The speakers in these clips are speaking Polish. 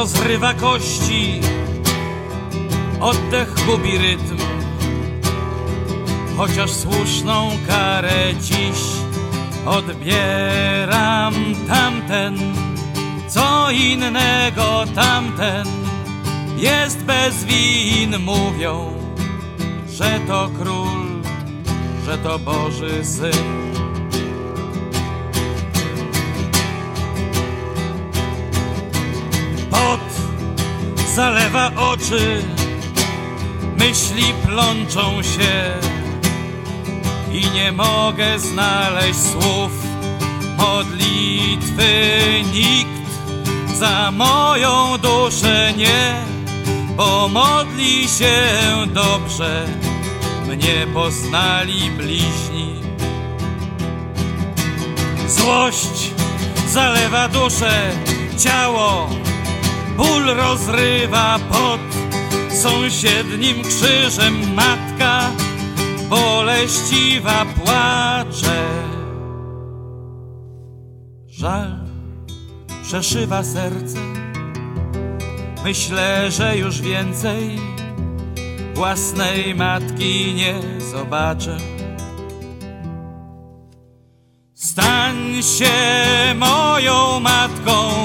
rozrywa kości, oddech gubi rytm. Chociaż słuszną karę dziś odbieram tamten, co innego tamten jest bez win, mówią, że to król, że to Boży Syn. Zalewa oczy, myśli plączą się i nie mogę znaleźć słów modlitwy. Nikt za moją duszę nie pomodli się dobrze. Mnie poznali bliźni. Złość zalewa duszę, ciało, ból rozrywa pod sąsiednim krzyżem matka boleściwa płacze. Żal przeszywa serce. Myślę, że już więcej własnej matki nie zobaczę. Stań się moją matką,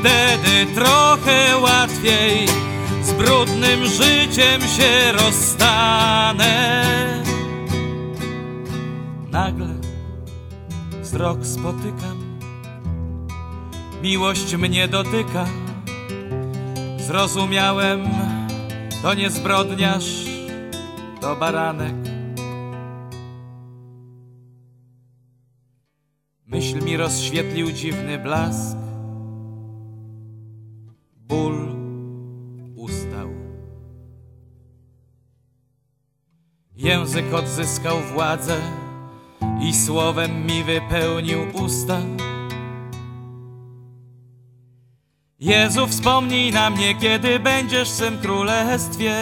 wtedy trochę łatwiej z brudnym życiem się rozstanę. Nagle wzrok spotykam, miłość mnie dotyka. Zrozumiałem, to nie zbrodniarz, to baranek. Myśl mi rozświetlił dziwny blask. Język odzyskał władzę i słowem mi wypełnił usta. Jezu, wspomnij na mnie, kiedy będziesz w swym królestwie.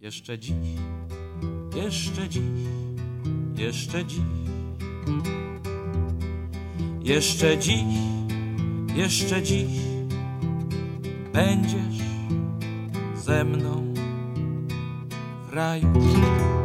Jeszcze dziś, jeszcze dziś, jeszcze dziś, jeszcze dziś, jeszcze dziś będziesz ze mną w raju.